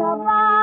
your body.